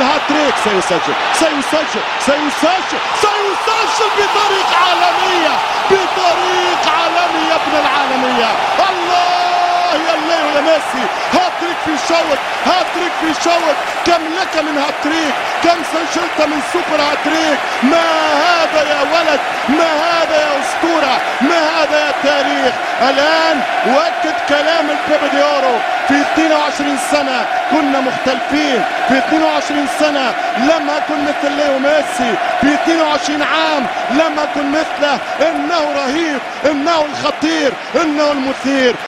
الهاتريك. سيسجل سيسجل سيسجل سيسجل بطريقة عالمية بطريقة عالمية ابن العالمية. الله يا الليل يا ميسي. هاتريك في شوط هاتريك في شوط كم لك من هاتريك كم سجلت من سوبر هاتريك. ما هذا يا ولد ما هذا يا اسطورة ما هذا يا تاريخ الآن. وأكد كلام ال Pibe de Oro في 22 سنة كنا مختلفين. في 22 سنة لم أكن مثل ليو ميسي. في 22 عام لم أكن مثله. إنه رهيب إنه الخطير إنه المثير.